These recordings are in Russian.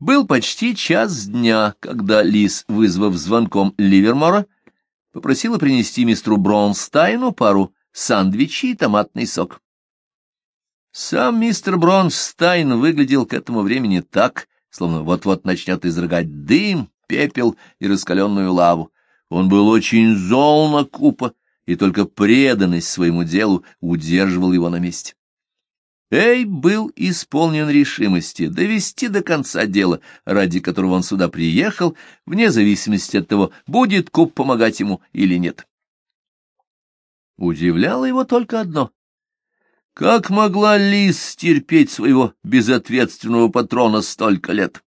Был почти час дня, когда Лис, вызвав звонком Ливермора, попросила принести мистеру Бронстайну пару сандвичей и томатный сок. Сам мистер Бронстайн выглядел к этому времени так, словно вот-вот начнет изрыгать дым, пепел и раскаленную лаву. Он был очень зол на Купа, и только преданность своему делу удерживал его на месте. Эй был исполнен решимости довести до конца дело, ради которого он сюда приехал, вне зависимости от того, будет Куб помогать ему или нет. Удивляло его только одно. Как могла Лис терпеть своего безответственного патрона столько лет?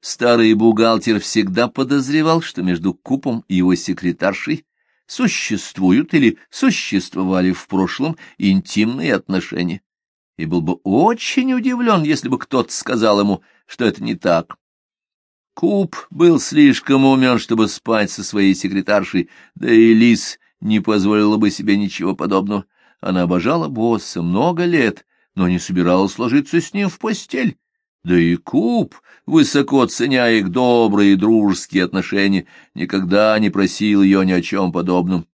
Старый бухгалтер всегда подозревал, что между Купом и его секретаршей существуют или существовали в прошлом интимные отношения и был бы очень удивлен, если бы кто-то сказал ему, что это не так. Куб был слишком умен, чтобы спать со своей секретаршей, да и Лис не позволила бы себе ничего подобного. Она обожала босса много лет, но не собиралась ложиться с ним в постель. Да и Куб, высоко ценя их добрые дружеские отношения, никогда не просил ее ни о чем подобном.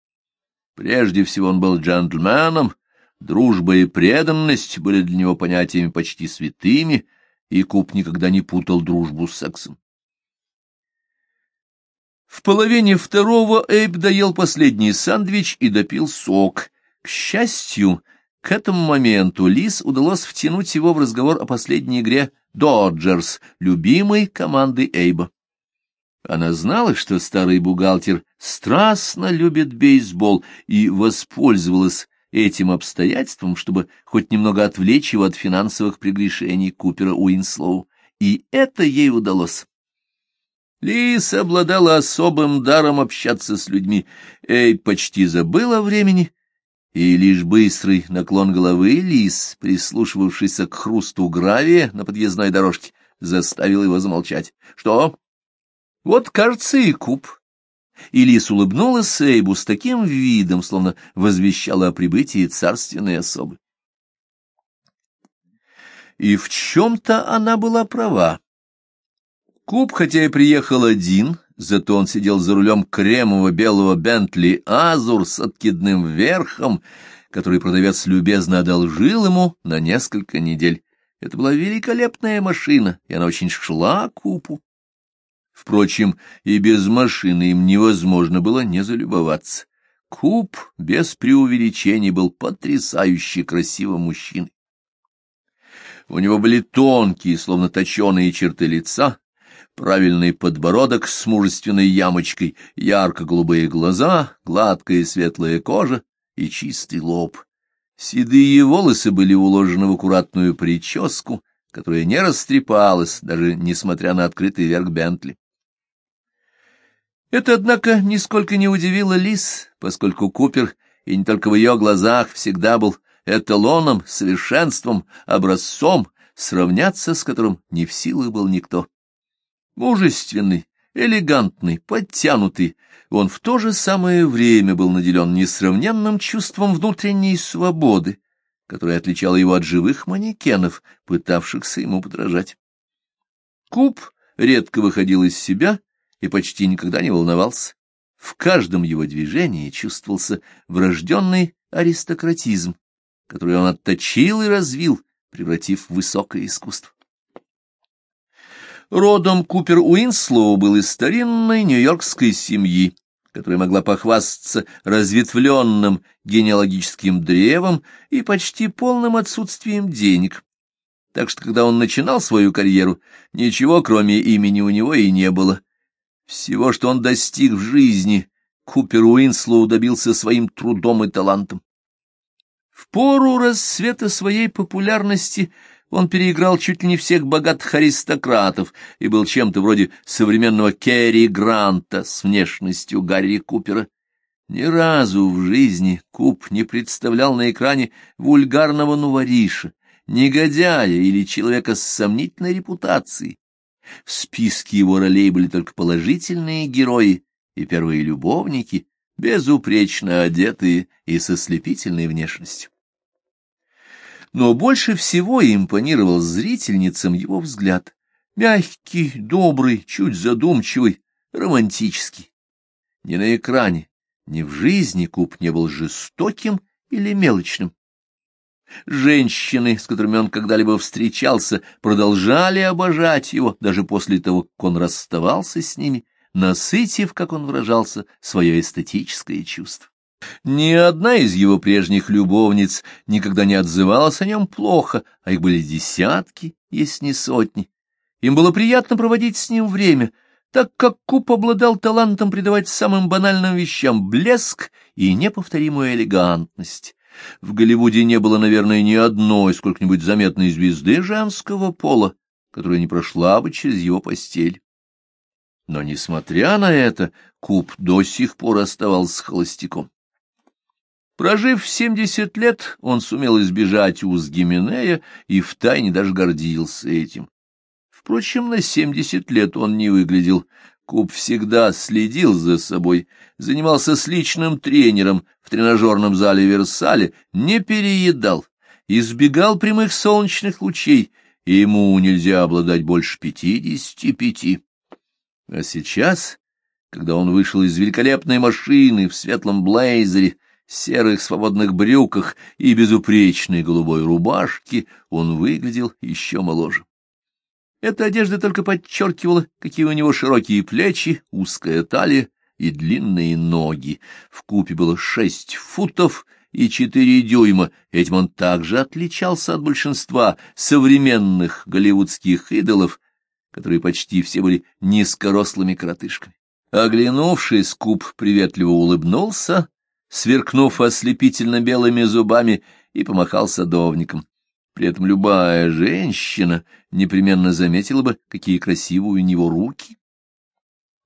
Прежде всего он был джентльменом, Дружба и преданность были для него понятиями почти святыми, и Куб никогда не путал дружбу с сексом. В половине второго Эйб доел последний сандвич и допил сок. К счастью, к этому моменту Лис удалось втянуть его в разговор о последней игре «Доджерс», любимой команды Эйба. Она знала, что старый бухгалтер страстно любит бейсбол и воспользовалась этим обстоятельством, чтобы хоть немного отвлечь его от финансовых прегрешений Купера Уинслоу. И это ей удалось. Лиз обладала особым даром общаться с людьми. Эйб почти забыл о времени, и лишь быстрый наклон головы Лиз, прислушивавшейся к хрусту гравия на подъездной дорожке, заставил его замолчать. — Что? — Вот, кажется, и куб. И Лис улыбнулась Эйбу с таким видом, словно возвещала о прибытии царственной особы. И в чем-то она была права. Куб, хотя и приехал один, зато он сидел за рулем кремового белого Бентли Азур с откидным верхом, который продавец любезно одолжил ему на несколько недель. Это была великолепная машина, и она очень шла Купу. Впрочем, и без машины им невозможно было не залюбоваться. Куб без преувеличений был потрясающе красивым мужчиной. У него были тонкие, словно точеные черты лица, правильный подбородок с мужественной ямочкой, ярко-голубые глаза, гладкая светлая кожа и чистый лоб. Седые волосы были уложены в аккуратную прическу, которая не растрепалась, даже несмотря на открытый верх Бентли. Это, однако, нисколько не удивило Лис, поскольку Купер, и не только в ее глазах, всегда был эталоном, совершенством, образцом, сравняться с которым не в силах был никто. Мужественный, элегантный, подтянутый, он в то же самое время был наделен несравненным чувством внутренней свободы, которое отличало его от живых манекенов, пытавшихся ему подражать. Куб редко выходил из себя и почти никогда не волновался. В каждом его движении чувствовался врожденный аристократизм, который он отточил и развил, превратив в высокое искусство. Родом Купер Уинслоу был из старинной нью-йоркской семьи, которая могла похвастаться разветвленным генеалогическим древом и почти полным отсутствием денег. Так что, когда он начинал свою карьеру, ничего, кроме имени, у него и не было, всего, что он достиг в жизни, Купер Уинслоу добился своим трудом и талантом. В пору расцвета своей популярности он переиграл чуть ли не всех богатых аристократов и был чем-то вроде современного Керри Гранта с внешностью Гарри Купера. Ни разу в жизни Куп не представлял на экране вульгарного нувариша, негодяя или человека с сомнительной репутацией. В списке его ролей были только положительные герои и первые любовники, безупречно одетые и со слепительной внешностью. Но больше всего импонировал зрительницам его взгляд, Мягкий, добрый, чуть задумчивый, романтический. Ни на экране, ни в жизни Куб не был жестоким или мелочным. Женщины, с которыми он когда-либо встречался, продолжали обожать его даже после того, как он расставался с ними, насытив, как он выражался, свое эстетическое чувство. Ни одна из его прежних любовниц никогда не отзывалась о нем плохо, а их были десятки, если не сотни. Им было приятно проводить с ним время, так как Куп обладал талантом придавать самым банальным вещам блеск и неповторимую элегантность. В Голливуде не было, наверное, ни одной сколько-нибудь заметной звезды женского пола, которая не прошла бы через его постель. Но, несмотря на это, Куб до сих пор оставался холостяком. Прожив семьдесят лет, он сумел избежать уз Гименея и втайне даже гордился этим. Впрочем, на семьдесят лет он не выглядел. Куб всегда следил за собой, занимался с личным тренером в тренажерном зале Версале, не переедал, избегал прямых солнечных лучей, и ему нельзя обладать больше пятидесяти пяти. А сейчас, когда он вышел из великолепной машины в светлом блейзере, серых свободных брюках и безупречной голубой рубашке, он выглядел еще моложе. Эта одежда только подчеркивала, какие у него широкие плечи, узкая талия и длинные ноги. В купе было шесть футов и четыре дюйма. Этим он также отличался от большинства современных голливудских идолов, которые почти все были низкорослыми коротышками. Оглянувшись, Куб приветливо улыбнулся, сверкнув ослепительно белыми зубами, и помахал садовником. При этом любая женщина непременно заметила бы, какие красивые у него руки.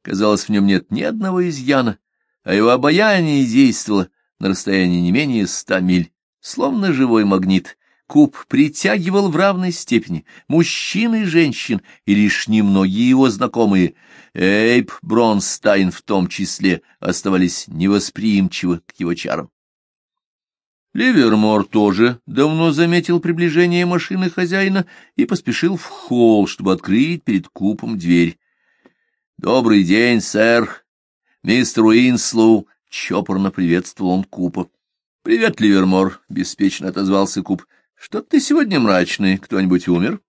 Казалось, в нем нет ни одного изъяна, а его обаяние действовало на расстоянии не менее ста миль, словно живой магнит. Куп притягивал в равной степени мужчин и женщин, и лишь немногие его знакомые, Эйб Бронстайн в том числе, оставались невосприимчивы к его чарам. Ливермор тоже давно заметил приближение машины хозяина и поспешил в холл, чтобы открыть перед Купом дверь. — Добрый день, сэр! Мистер Уинслоу! — чопорно приветствовал он Купа. — Привет, Ливермор! — беспечно отозвался куп. — Что ты сегодня мрачный? Кто-нибудь умер?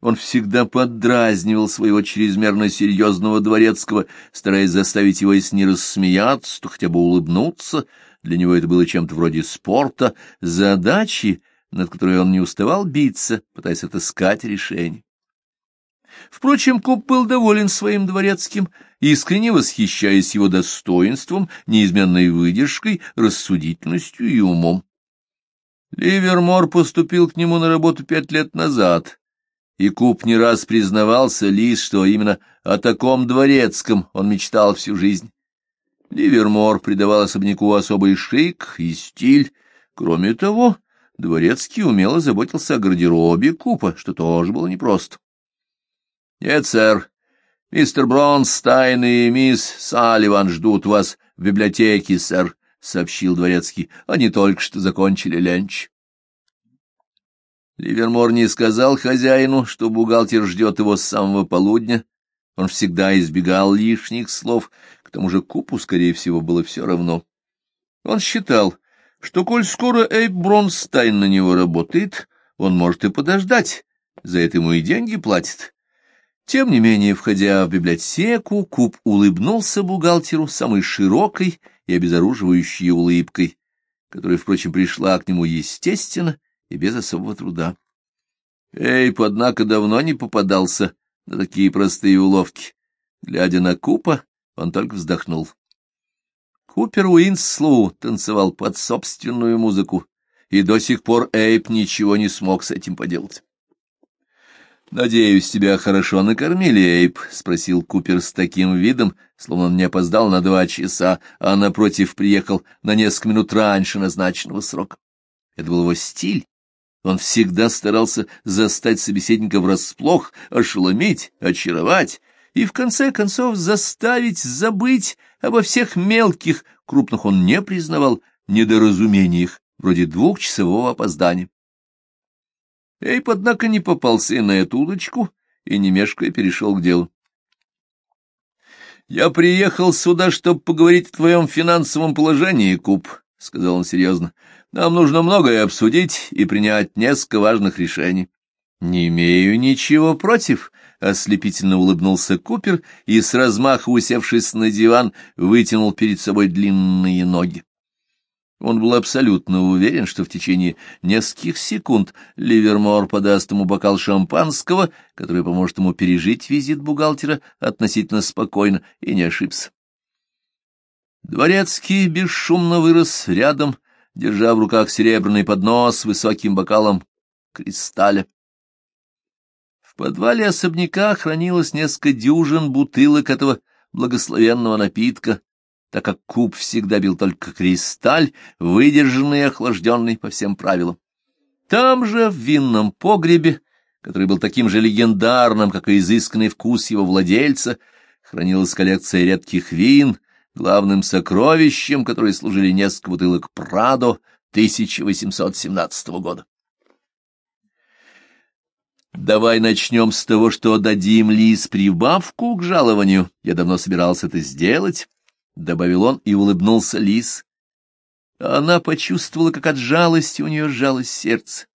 Он всегда поддразнивал своего чрезмерно серьезного дворецкого, стараясь заставить его, если не рассмеяться, то хотя бы улыбнуться — для него это было чем-то вроде спорта, задачи, над которой он не уставал биться, пытаясь отыскать решение. Впрочем, Куб был доволен своим дворецким, искренне восхищаясь его достоинством, неизменной выдержкой, рассудительностью и умом. Ливермор поступил к нему на работу пять лет назад, и Куб не раз признавался Лиз, что именно о таком дворецком он мечтал всю жизнь. Ливермор придавал особняку особый шик и стиль. Кроме того, дворецкий умело заботился о гардеробе купа, что тоже было непросто. — Нет, сэр, мистер Бронстайн и мисс Салливан ждут вас в библиотеке, сэр, — сообщил дворецкий. — Они только что закончили ленч. Ливермор не сказал хозяину, что бухгалтер ждет его с самого полудня. Он всегда избегал лишних слов, к тому же Купу, скорее всего, было все равно. Он считал, что, коль скоро Эйб Бронстайн на него работает, он может и подождать, за это ему и деньги платит. Тем не менее, входя в библиотеку, Куп улыбнулся бухгалтеру самой широкой и обезоруживающей улыбкой, которая, впрочем, пришла к нему естественно и без особого труда. Эйб, однако, давно не попадался на такие простые уловки. Глядя на Купа, он только вздохнул. Купер Уинслоу танцевал под собственную музыку, и до сих пор Эйп ничего не смог с этим поделать. «Надеюсь, тебя хорошо накормили, Эйп?» — спросил Купер с таким видом, словно он не опоздал на два часа, а, напротив, приехал на несколько минут раньше назначенного срока. Это был его стиль. Он всегда старался застать собеседника врасплох, ошеломить, очаровать, и в конце концов заставить забыть обо всех мелких, крупных он не признавал, недоразумениях, вроде двухчасового опоздания. Эйп, однако, не попался и на эту удочку и, не мешкая, перешел к делу. «Я приехал сюда, чтобы поговорить о твоем финансовом положении, Куб», — сказал он серьезно. «Нам нужно многое обсудить и принять несколько важных решений». «Не имею ничего против», — ослепительно улыбнулся Купер и, с размаха усевшись на диван, вытянул перед собой длинные ноги. Он был абсолютно уверен, что в течение нескольких секунд Ливермор подаст ему бокал шампанского, который поможет ему пережить визит бухгалтера относительно спокойно, и не ошибся. Дворецкий бесшумно вырос рядом, держа в руках серебряный поднос с высоким бокалом кристалля. Подвале особняка хранилось несколько дюжин бутылок этого благословенного напитка, так как куб всегда бил только кристаль, выдержанный и охлажденный по всем правилам. Там же, в винном погребе, который был таким же легендарным, как и изысканный вкус его владельца, хранилась коллекция редких вин, главным сокровищем, которой служили несколько бутылок Прадо 1817 года. Давай начнем с того, что дадим Лиз прибавку к жалованию. Я давно собирался это сделать. — добавил он и улыбнулся Лис. Она почувствовала, как от жалости у нее сжалось сердце.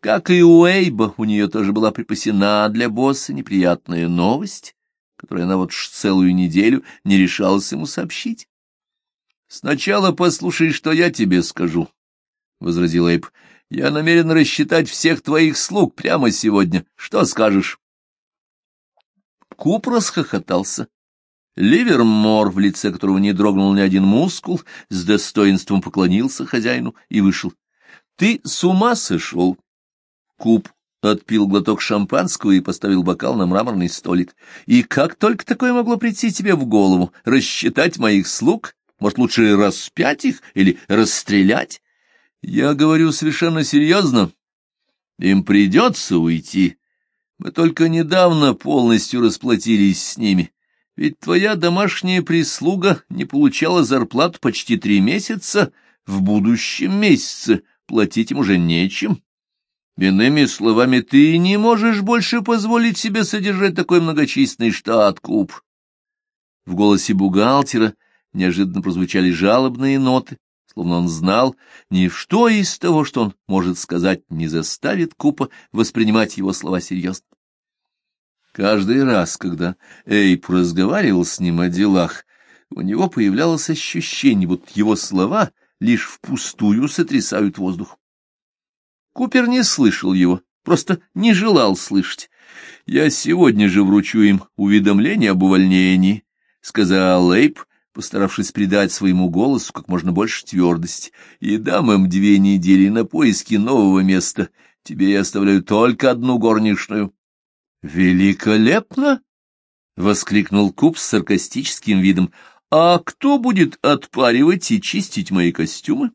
Как и у Эйба, у нее тоже была припасена для босса неприятная новость, которую она вот целую неделю не решалась ему сообщить. — Сначала послушай, что я тебе скажу, — возразил Эйб. — Я намерен рассчитать всех твоих слуг прямо сегодня. Что скажешь? Куп расхохотался. Ливермор, в лице которого не дрогнул ни один мускул, с достоинством поклонился хозяину и вышел. — Ты с ума сошел? Куб отпил глоток шампанского и поставил бокал на мраморный столик. И как только такое могло прийти тебе в голову? Рассчитать моих слуг? Может, лучше распять их или расстрелять? Я говорю совершенно серьезно. Им придется уйти. Мы только недавно полностью расплатились с ними. Ведь твоя домашняя прислуга не получала зарплату почти три месяца, в будущем месяце платить им уже нечем. Иными словами, ты не можешь больше позволить себе содержать такой многочисленный штат, Куб. В голосе бухгалтера неожиданно прозвучали жалобные ноты, словно он знал, ни в что из того, что он может сказать, не заставит Купа воспринимать его слова серьезно. Каждый раз, когда Эйп разговаривал с ним о делах, у него появлялось ощущение, будто его слова лишь впустую сотрясают воздух. Купер не слышал его, просто не желал слышать. «Я сегодня же вручу им уведомление об увольнении», — сказал Эйп, постаравшись придать своему голосу как можно больше твердости, «и дам им две недели на поиски нового места. Тебе я оставляю только одну горничную». «Великолепно!» — воскликнул Куб с саркастическим видом. «А кто будет отпаривать и чистить мои костюмы?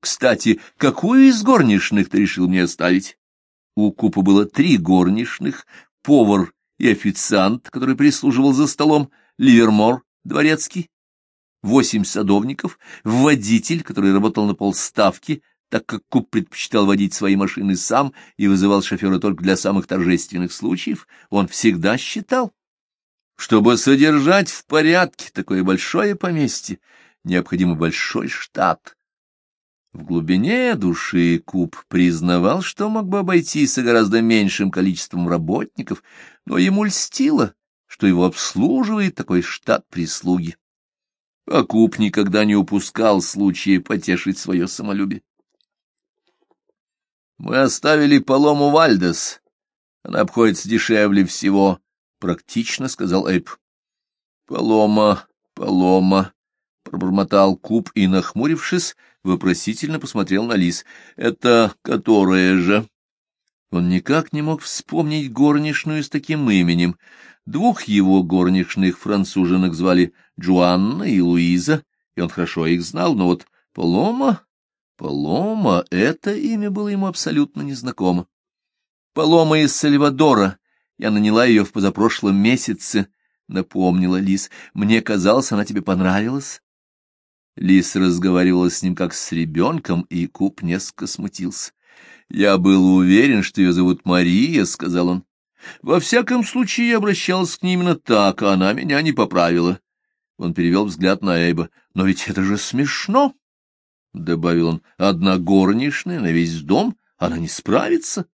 Кстати, какую из горничных ты решил мне оставить?» У Купа было три горничных, повар и официант, который прислуживал за столом, Ливермор, дворецкий, восемь садовников, водитель, который работал на полставки, так как Куб предпочитал водить свои машины сам и вызывал шофера только для самых торжественных случаев, он всегда считал, чтобы содержать в порядке такое большое поместье, необходим большой штат. В глубине души Куб признавал, что мог бы обойтись гораздо меньшим количеством работников, но ему льстило, что его обслуживает такой штат прислуги. А Куб никогда не упускал случая потешить свое самолюбие. Мы оставили полому Вальдес. Она обходится дешевле всего, — практично сказал Эйп. Полома, полома, — пробормотал Куб и, нахмурившись, вопросительно посмотрел на Лис. Это которая же? Он никак не мог вспомнить горничную с таким именем. Двух его горничных француженок звали Джоанна и Луиза, и он хорошо их знал, но вот Полома Палома — это имя было ему абсолютно незнакомо. Палома из Сальвадора. Я наняла ее в позапрошлом месяце, — напомнила Лис. Мне казалось, она тебе понравилась. Лис разговаривала с ним как с ребенком, и Куб несколько смутился. — Я был уверен, что ее зовут Мария, — сказал он. Во всяком случае, я обращался к ней именно так, а она меня не поправила. Он перевел взгляд на Эйба. «Но ведь это же смешно!» — добавил он. «Одна горничная на весь дом, она не справится».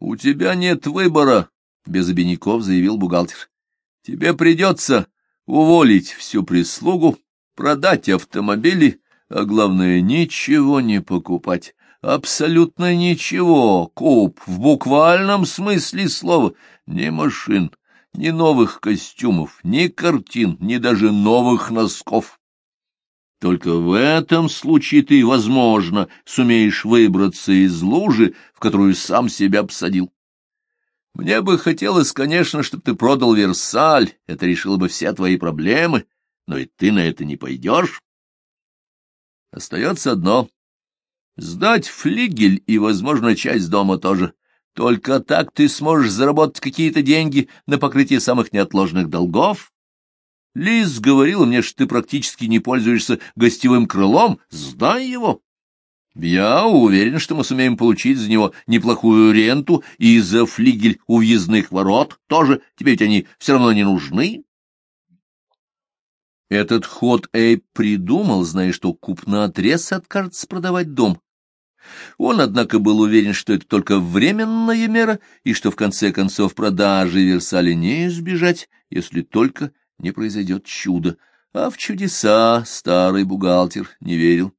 «У тебя нет выбора», — без обиняков заявил бухгалтер. «Тебе придется уволить всю прислугу, продать автомобили, а главное, ничего не покупать. Абсолютно ничего, куб, в буквальном смысле слова, ни машин, ни новых костюмов, ни картин, ни даже новых носков. Только в этом случае ты, возможно, сумеешь выбраться из лужи, в которую сам себя обсадил. Мне бы хотелось, конечно, чтобы ты продал Версаль, это решило бы все твои проблемы, но и ты на это не пойдешь. Остается одно — сдать флигель и, возможно, часть дома тоже. Только так ты сможешь заработать какие-то деньги на покрытие самых неотложных долгов. Лиз говорила мне, что ты практически не пользуешься гостевым крылом. Сдай его. Я уверен, что мы сумеем получить за него неплохую ренту и за флигель у въездных ворот тоже. Тебе ведь они все равно не нужны. Этот ход Эйб придумал, зная, что куп наотрез откажется продавать дом. Он, однако, был уверен, что это только временная мера, и что в конце концов продажи Версаля не избежать, если только не произойдет чудо. А в чудеса старый бухгалтер не верил.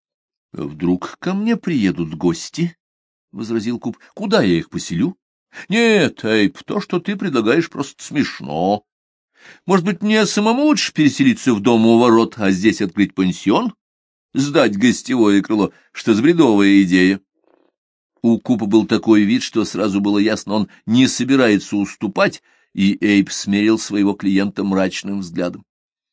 — Вдруг ко мне приедут гости? — возразил Куб. — Куда я их поселю? — Нет, Эйб, то, что ты предлагаешь, просто смешно. Может быть, мне самому лучше переселиться в дом у ворот, а здесь открыть пансион? Сдать гостевое крыло? Что за бредовая идея? У Купа был такой вид, что сразу было ясно, он не собирается уступать, и Эйп смерил своего клиента мрачным взглядом.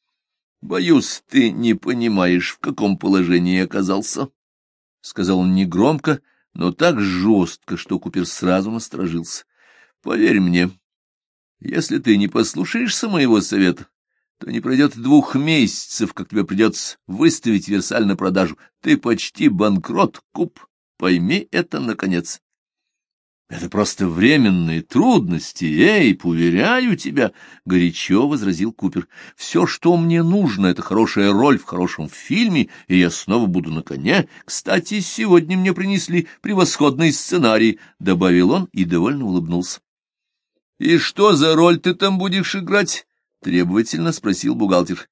— Боюсь, ты не понимаешь, в каком положении оказался, — сказал он негромко, но так жестко, что Купер сразу насторожился. — Поверь мне, если ты не послушаешься моего совета, то не пройдет двух месяцев, как тебе придется выставить Версаль на продажу. Ты почти банкрот, куп. Пойми это, наконец. Это просто временные трудности, эй, уверяю тебя, — горячо возразил Купер. Все, что мне нужно, — это хорошая роль в хорошем фильме, и я снова буду на коне. Кстати, сегодня мне принесли превосходный сценарий, — добавил он и довольно улыбнулся. И что за роль ты там будешь играть? — требовательно спросил бухгалтер.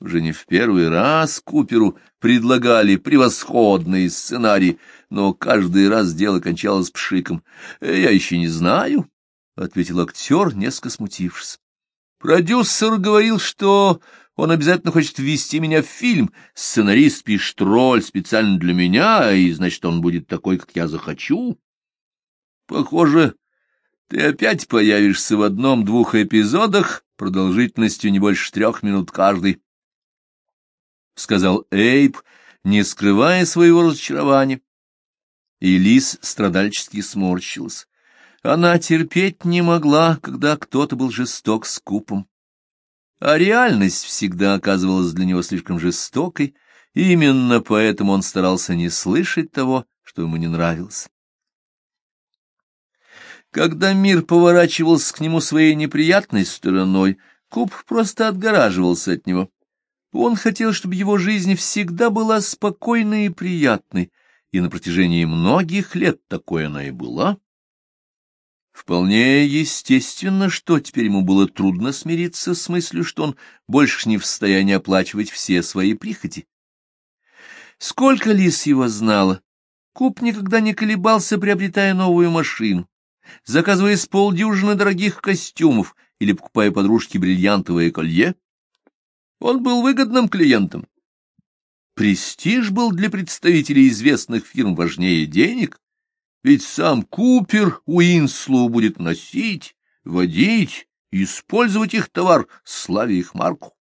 Уже не в первый раз Куперу предлагали превосходные сценарии, но каждый раз дело кончалось пшиком. — Я еще не знаю, — ответил актер, несколько смутившись. Продюсер говорил, что он обязательно хочет ввести меня в фильм. Сценарист пишет роль специально для меня, и, значит, он будет такой, как я захочу. Похоже, ты опять появишься в одном-двух эпизодах продолжительностью не больше трех минут каждый, — сказал Эйб, не скрывая своего разочарования. И Лис страдальчески сморщилась. Она терпеть не могла, когда кто-то был жесток с купом. А реальность всегда оказывалась для него слишком жестокой, и именно поэтому он старался не слышать того, что ему не нравилось. Когда мир поворачивался к нему своей неприятной стороной, Куб просто отгораживался от него. Он хотел, чтобы его жизнь всегда была спокойной и приятной, и на протяжении многих лет такой она и была. Вполне естественно, что теперь ему было трудно смириться с мыслью, что он больше не в состоянии оплачивать все свои прихоти. Сколько лис его знала, Куп никогда не колебался, приобретая новую машину заказывая с полдюжины дорогих костюмов или покупая подружке бриллиантовое колье. Он был выгодным клиентом. Престиж был для представителей известных фирм важнее денег, ведь сам Купер Уинслоу будет носить, водить использовать их товар, славя их марку.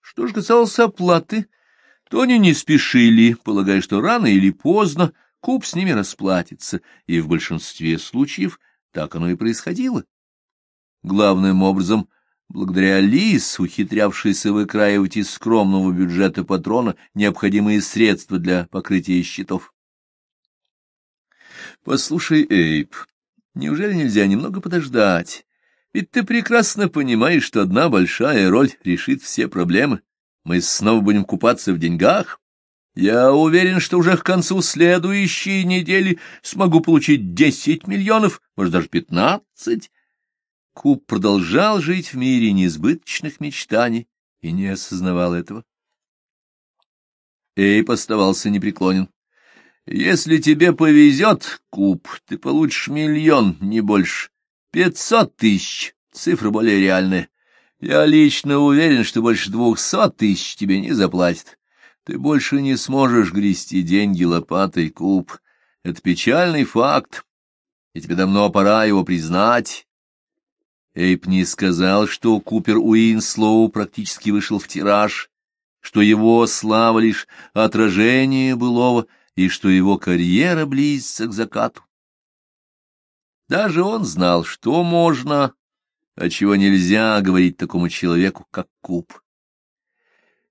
Что же касалось оплаты, то они не спешили, полагая, что рано или поздно Куб с ними расплатится, и в большинстве случаев так оно и происходило. Главным образом, благодаря Лис, ухитрявшейся выкраивать из скромного бюджета патрона необходимые средства для покрытия счетов. — Послушай, Эйб, Неужели нельзя немного подождать? Ведь ты прекрасно понимаешь, что одна большая роль решит все проблемы. Мы снова будем купаться в деньгах. Я уверен, что уже к концу следующей недели смогу получить десять миллионов, может, даже пятнадцать. Куб продолжал жить в мире несбыточных мечтаний и не осознавал этого. Эйп оставался непреклонен. Если тебе повезет, Куб, ты получишь миллион, не больше. Пятьсот тысяч, цифра более реальная. Я лично уверен, что больше двухсот тысяч тебе не заплатят. Ты больше не сможешь грести деньги лопатой, Куп. Это печальный факт, и тебе давно пора его признать. Эйб не сказал, что Купер Уинслоу практически вышел в тираж, что его слава лишь отражение былого, и что его карьера близится к закату. Даже он знал, что можно, а чего нельзя говорить такому человеку, как Куб.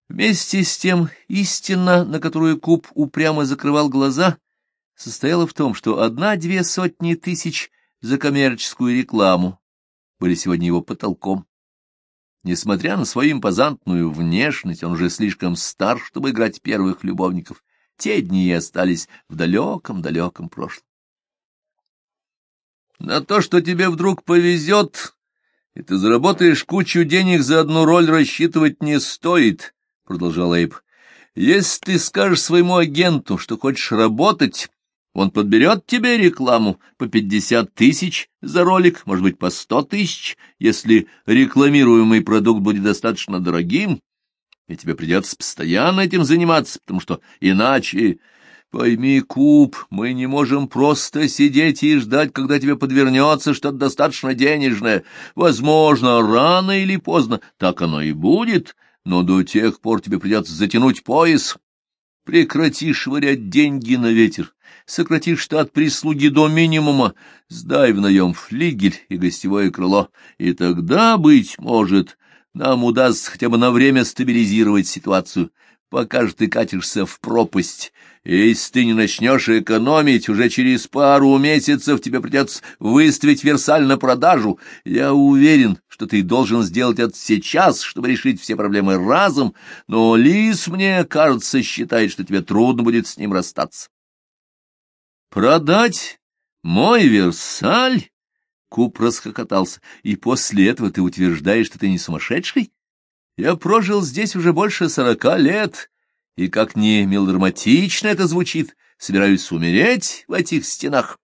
Вместе с тем, истина, на которую Куб упрямо закрывал глаза, состояла в том, что одна-две сотни тысяч за коммерческую рекламу были сегодня его потолком. Несмотря на свою импозантную внешность, он уже слишком стар, чтобы играть первых любовников, те дни остались в далеком-далеком прошлом. На то, что тебе вдруг повезет, и ты заработаешь кучу денег за одну роль, рассчитывать не стоит, — продолжал Эйб. Если ты скажешь своему агенту, что хочешь работать, он подберет тебе рекламу по пятьдесят тысяч за ролик, может быть, по сто тысяч, если рекламируемый продукт будет достаточно дорогим, и тебе придется постоянно этим заниматься, потому что иначе... Пойми, Куб, мы не можем просто сидеть и ждать, когда тебе подвернется что-то достаточно денежное. Возможно, рано или поздно так оно и будет, но до тех пор тебе придется затянуть пояс. Прекрати швырять деньги на ветер, сократи штат прислуги до минимума, сдай в наем флигель и гостевое крыло, и тогда, быть может, нам удастся хотя бы на время стабилизировать ситуацию, пока же ты катишься в пропасть. И если ты не начнешь экономить, уже через пару месяцев тебе придется выставить Версаль на продажу. Я уверен, что ты должен сделать это сейчас, чтобы решить все проблемы разом, но Лис, мне кажется, считает, что тебе трудно будет с ним расстаться. Продать мой Версаль? Куб расхохотался. И после этого ты утверждаешь, что ты не сумасшедший? Я прожил здесь уже больше сорока лет, и как не мелодраматично это звучит, собираюсь умереть в этих стенах.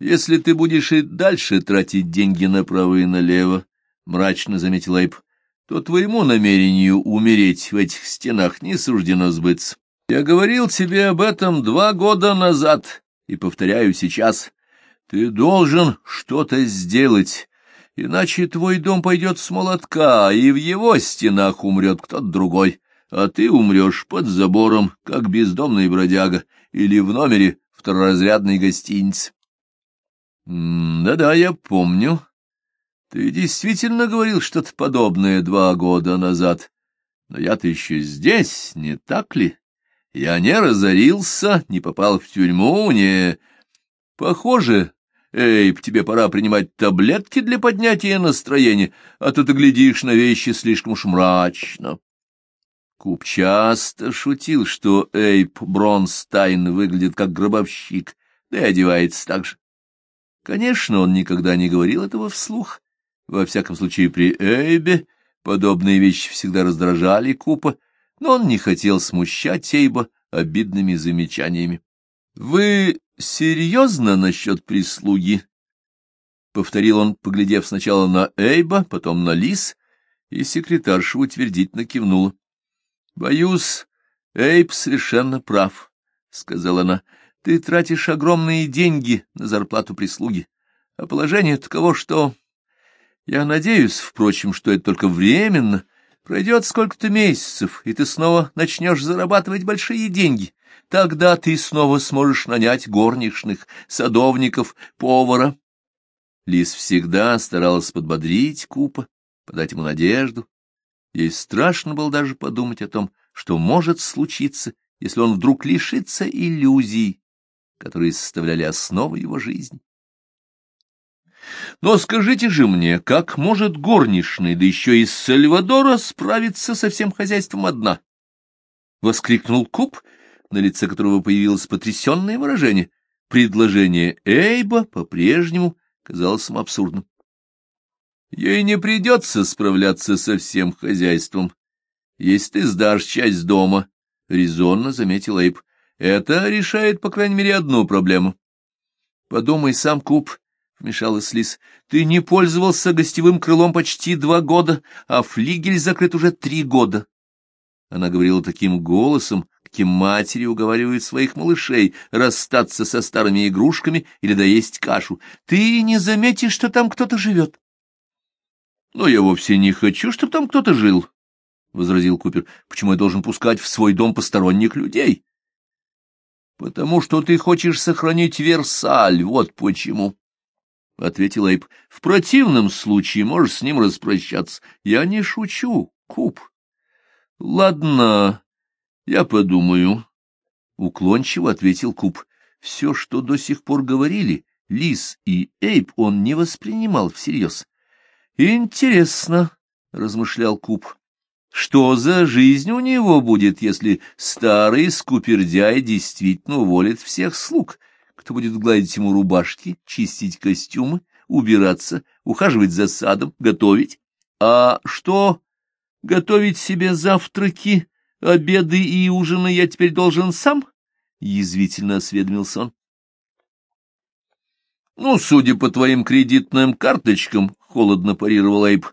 Если ты будешь и дальше тратить деньги направо и налево, — мрачно заметил Эйб, — то твоему намерению умереть в этих стенах не суждено сбыться. Я говорил тебе об этом два года назад и повторяю сейчас. Ты должен что-то сделать, иначе твой дом пойдет с молотка, и в его стенах умрет кто-то другой, а ты умрешь под забором, как бездомный бродяга, или в номере второразрядной гостиницы. Да-да, я помню. Ты действительно говорил что-то подобное два года назад. Но я-то еще здесь, не так ли? Я не разорился, не попал в тюрьму, не... Похоже, Эйб, тебе пора принимать таблетки для поднятия настроения, а то ты глядишь на вещи слишком уж мрачно. Куб часто шутил, что Эйб Бронстайн выглядит как гробовщик, да и одевается так же. Конечно, он никогда не говорил этого вслух. Во всяком случае, при Эйбе подобные вещи всегда раздражали Купа, но он не хотел смущать Эйба обидными замечаниями. — Вы серьезно насчет прислуги? — повторил он, поглядев сначала на Эйба, потом на Лис, и секретарша утвердительно кивнула. — Боюсь, Эйб совершенно прав, — сказала она. — Ты тратишь огромные деньги на зарплату прислуги, а положение таково, что... Я надеюсь, впрочем, что это только временно. Пройдет сколько-то месяцев, и ты снова начнешь зарабатывать большие деньги. Тогда ты снова сможешь нанять горничных, садовников, повара. Лис всегда старалась подбодрить Купа, подать ему надежду. Ей страшно было даже подумать о том, что может случиться, если он вдруг лишится иллюзий, которые составляли основу его жизни. Но скажите же мне, как может горничная, да еще из Сальвадора, справиться со всем хозяйством одна? — воскликнул Куб, на лице которого появилось потрясенное выражение. Предложение Эйба по-прежнему казалось ему абсурдным. Ей не придется справляться со всем хозяйством, если ты сдашь часть дома, — резонно заметил Эйб. Это решает, по крайней мере, одну проблему. — Подумай сам, Куб, — вмешалась Лис, — ты не пользовался гостевым крылом почти два года, а флигель закрыт уже три года. Она говорила таким голосом, каким матери уговаривают своих малышей расстаться со старыми игрушками или доесть кашу. Ты не заметишь, что там кто-то живет. — Но я вовсе не хочу, чтобы там кто-то жил, — возразил Купер. — Почему я должен пускать в свой дом посторонних людей? — Потому что ты хочешь сохранить Версаль, вот почему. — ответил Эйб. — В противном случае можешь с ним распрощаться. Я не шучу, Куб. — Ладно, я подумаю. Уклончиво ответил Куб. Все, что до сих пор говорили, Лис и Эйб он не воспринимал всерьез. — Интересно, — размышлял Куб. Что за жизнь у него будет, если старый скупердяй действительно уволит всех слуг? Кто будет гладить ему рубашки, чистить костюмы, убираться, ухаживать за садом, готовить? А что, готовить себе завтраки, обеды и ужины я теперь должен сам? — язвительно осведомился он. — Ну, судя по твоим кредитным карточкам, — холодно парировал Эйб,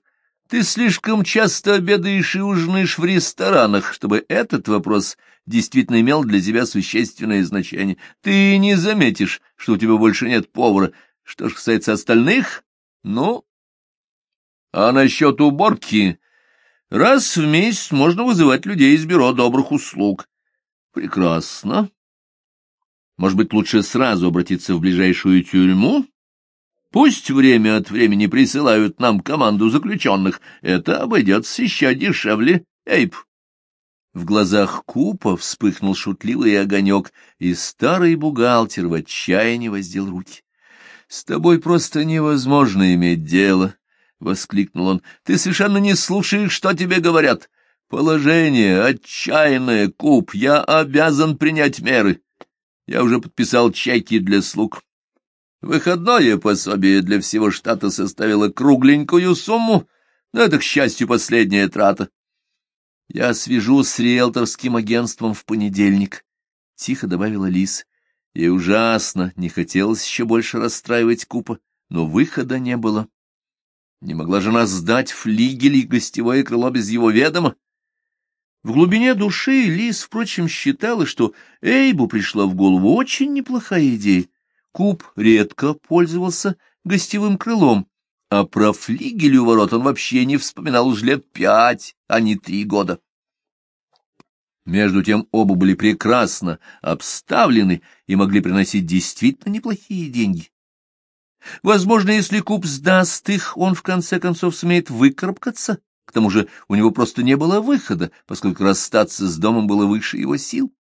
ты слишком часто обедаешь и ужинаешь в ресторанах, чтобы этот вопрос действительно имел для тебя существенное значение. Ты не заметишь, что у тебя больше нет повара. Что же касается остальных, ну... А насчет уборки... Раз в месяц можно вызывать людей из бюро добрых услуг. Прекрасно. Может быть, лучше сразу обратиться в ближайшую тюрьму? Пусть время от времени присылают нам команду заключенных. Это обойдется еще дешевле, Эйп. В глазах Купа вспыхнул шутливый огонек, и старый бухгалтер в отчаянии воздел руки. — С тобой просто невозможно иметь дело, — воскликнул он. — Ты совершенно не слушаешь, что тебе говорят. Положение отчаянное, Куп, я обязан принять меры. Я уже подписал чеки для слуг. Выходное пособие для всего штата составило кругленькую сумму, но это, к счастью, последняя трата. Я свяжу с риэлторским агентством в понедельник, — тихо добавила Лис. И ужасно не хотелось еще больше расстраивать Купа, но выхода не было. Не могла жена сдать флигель и гостевое крыло без его ведома. В глубине души Лис, впрочем, считала, что Эйбу пришла в голову очень неплохая идея. Куб редко пользовался гостевым крылом, а про флигель у ворот он вообще не вспоминал уже лет пять, а не три года. Между тем оба были прекрасно обставлены и могли приносить действительно неплохие деньги. Возможно, если Куб сдаст их, он в конце концов сумеет выкарабкаться. К тому же у него просто не было выхода, поскольку расстаться с домом было выше его сил.